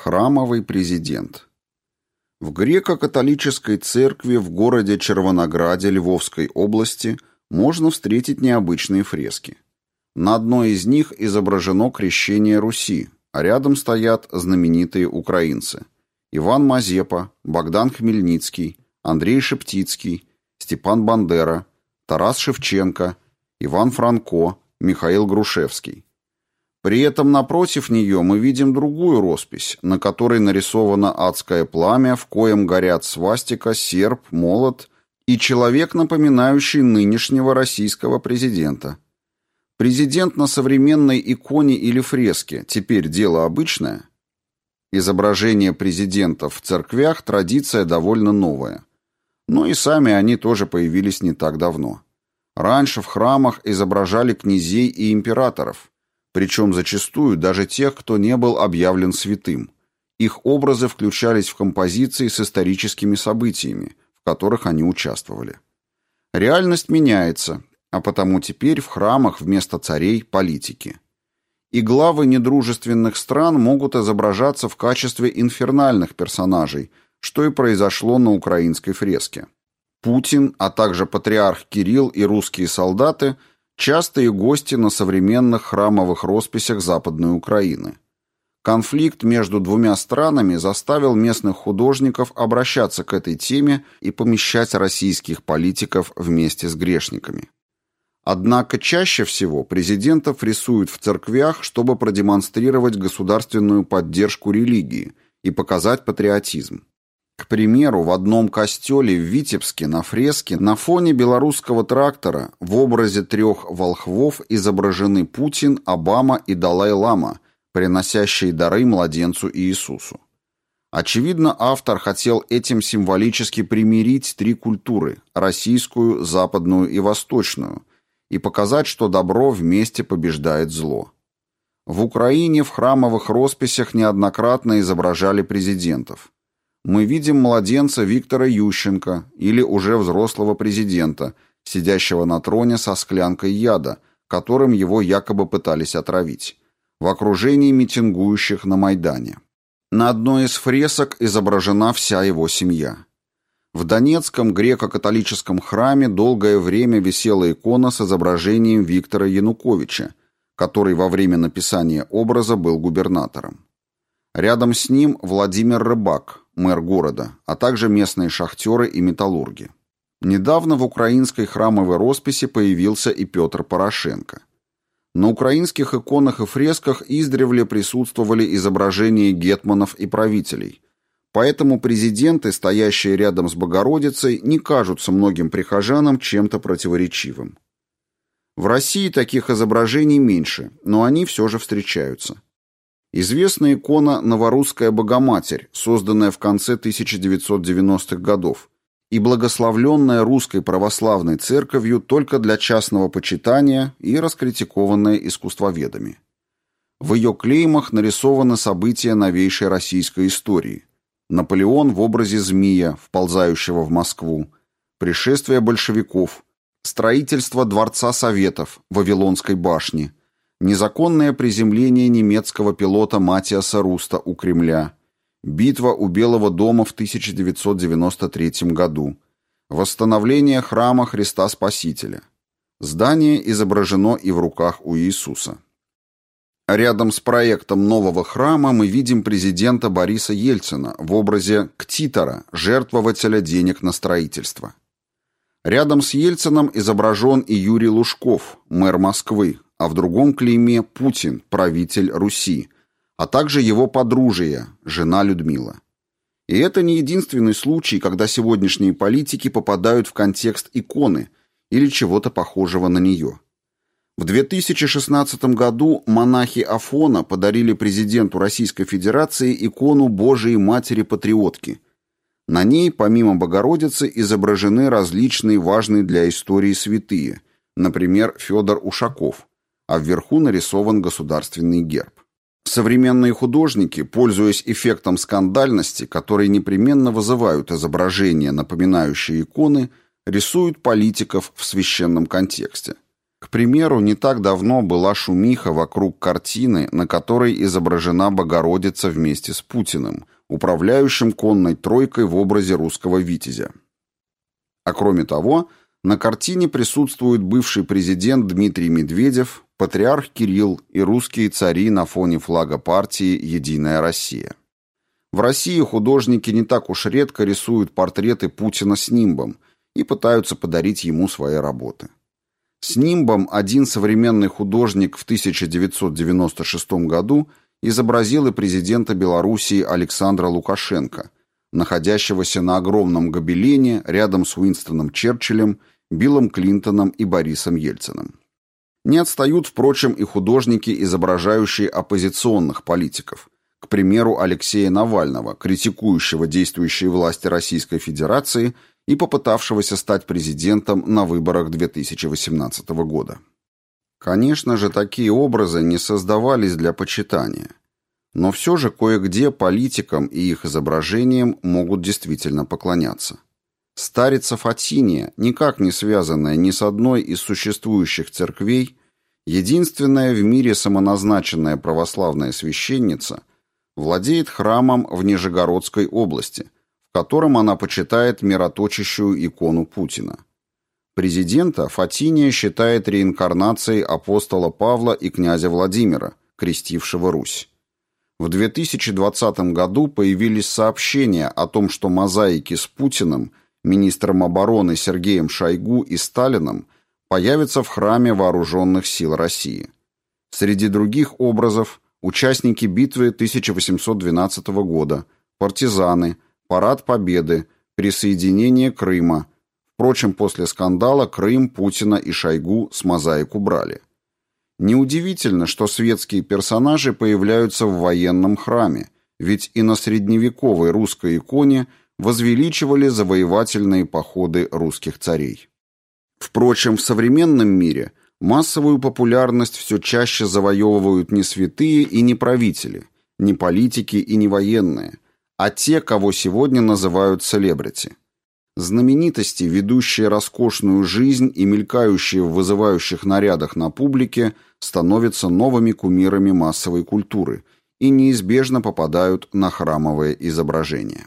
Храмовый президент. В греко-католической церкви в городе Червонограде Львовской области можно встретить необычные фрески. На одной из них изображено крещение Руси, а рядом стоят знаменитые украинцы. Иван Мазепа, Богдан Хмельницкий, Андрей Шептицкий, Степан Бандера, Тарас Шевченко, Иван Франко, Михаил Грушевский. При этом напротив нее мы видим другую роспись, на которой нарисовано адское пламя, в коем горят свастика, серп, молот и человек, напоминающий нынешнего российского президента. Президент на современной иконе или фреске теперь дело обычное? Изображение президента в церквях – традиция довольно новая. Но и сами они тоже появились не так давно. Раньше в храмах изображали князей и императоров – причем зачастую даже тех, кто не был объявлен святым. Их образы включались в композиции с историческими событиями, в которых они участвовали. Реальность меняется, а потому теперь в храмах вместо царей – политики. И главы недружественных стран могут изображаться в качестве инфернальных персонажей, что и произошло на украинской фреске. Путин, а также патриарх Кирилл и русские солдаты – частые гости на современных храмовых росписях Западной Украины. Конфликт между двумя странами заставил местных художников обращаться к этой теме и помещать российских политиков вместе с грешниками. Однако чаще всего президентов рисуют в церквях, чтобы продемонстрировать государственную поддержку религии и показать патриотизм. Примеру, в одном костеле в Витебске на фреске на фоне белорусского трактора в образе трех волхвов изображены Путин, Обама и Далай-Лама, приносящие дары младенцу Иисусу. Очевидно, автор хотел этим символически примирить три культуры – российскую, западную и восточную – и показать, что добро вместе побеждает зло. В Украине в храмовых росписях неоднократно изображали президентов – мы видим младенца Виктора Ющенко или уже взрослого президента, сидящего на троне со склянкой яда, которым его якобы пытались отравить, в окружении митингующих на Майдане. На одной из фресок изображена вся его семья. В Донецком греко-католическом храме долгое время висела икона с изображением Виктора Януковича, который во время написания образа был губернатором. Рядом с ним Владимир Рыбак, мэр города, а также местные шахтеры и металлурги. Недавно в украинской храмовой росписи появился и Петр Порошенко. На украинских иконах и фресках издревле присутствовали изображения гетманов и правителей, поэтому президенты, стоящие рядом с Богородицей, не кажутся многим прихожанам чем-то противоречивым. В России таких изображений меньше, но они все же встречаются. Известна икона «Новорусская Богоматерь», созданная в конце 1990-х годов и благословленная Русской Православной Церковью только для частного почитания и раскритикованная искусствоведами. В ее клеймах нарисованы события новейшей российской истории. Наполеон в образе змея, вползающего в Москву, пришествие большевиков, строительство Дворца Советов, Вавилонской башни – Незаконное приземление немецкого пилота Матиаса Руста у Кремля. Битва у Белого дома в 1993 году. Восстановление храма Христа Спасителя. Здание изображено и в руках у Иисуса. Рядом с проектом нового храма мы видим президента Бориса Ельцина в образе ктитора, жертвователя денег на строительство. Рядом с Ельцином изображен и Юрий Лужков, мэр Москвы, а в другом клейме Путин, правитель Руси, а также его подружия, жена Людмила. И это не единственный случай, когда сегодняшние политики попадают в контекст иконы или чего-то похожего на нее. В 2016 году монахи Афона подарили президенту Российской Федерации икону Божией Матери-Патриотки. На ней, помимо Богородицы, изображены различные важные для истории святые, например, Федор Ушаков, а вверху нарисован государственный герб. Современные художники, пользуясь эффектом скандальности, который непременно вызывают изображения, напоминающие иконы, рисуют политиков в священном контексте. К примеру, не так давно была шумиха вокруг картины, на которой изображена Богородица вместе с Путиным, управляющим конной тройкой в образе русского витязя. А кроме того, на картине присутствует бывший президент Дмитрий Медведев, патриарх Кирилл и русские цари на фоне флага партии «Единая Россия». В России художники не так уж редко рисуют портреты Путина с нимбом и пытаются подарить ему свои работы. С нимбом один современный художник в 1996 году изобразил и президента Белоруссии Александра Лукашенко, находящегося на огромном гобелене рядом с Уинстоном Черчиллем, Биллом Клинтоном и Борисом Ельциным. Не отстают, впрочем, и художники, изображающие оппозиционных политиков – к примеру Алексея Навального, критикующего действующие власти Российской Федерации и попытавшегося стать президентом на выборах 2018 года. Конечно же, такие образы не создавались для почитания. Но все же кое-где политикам и их изображениям могут действительно поклоняться. Старица Фатиния, никак не связанная ни с одной из существующих церквей, единственная в мире самоназначенная православная священница, владеет храмом в Нижегородской области, в котором она почитает мироточащую икону Путина. Президента Фатиния считает реинкарнацией апостола Павла и князя Владимира, крестившего Русь. В 2020 году появились сообщения о том, что мозаики с Путиным, министром обороны Сергеем Шойгу и Сталином появятся в храме Вооруженных сил России. Среди других образов – участники битвы 1812 года, партизаны, парад Победы, присоединение Крыма. Впрочем, после скандала Крым, Путина и Шойгу с мозаик убрали. Неудивительно, что светские персонажи появляются в военном храме, ведь и на средневековой русской иконе возвеличивали завоевательные походы русских царей. Впрочем, в современном мире Массовую популярность все чаще завоевывают не святые и не правители, не политики и не военные, а те, кого сегодня называют селебрити. Знаменитости, ведущие роскошную жизнь и мелькающие в вызывающих нарядах на публике, становятся новыми кумирами массовой культуры и неизбежно попадают на храмовые изображения.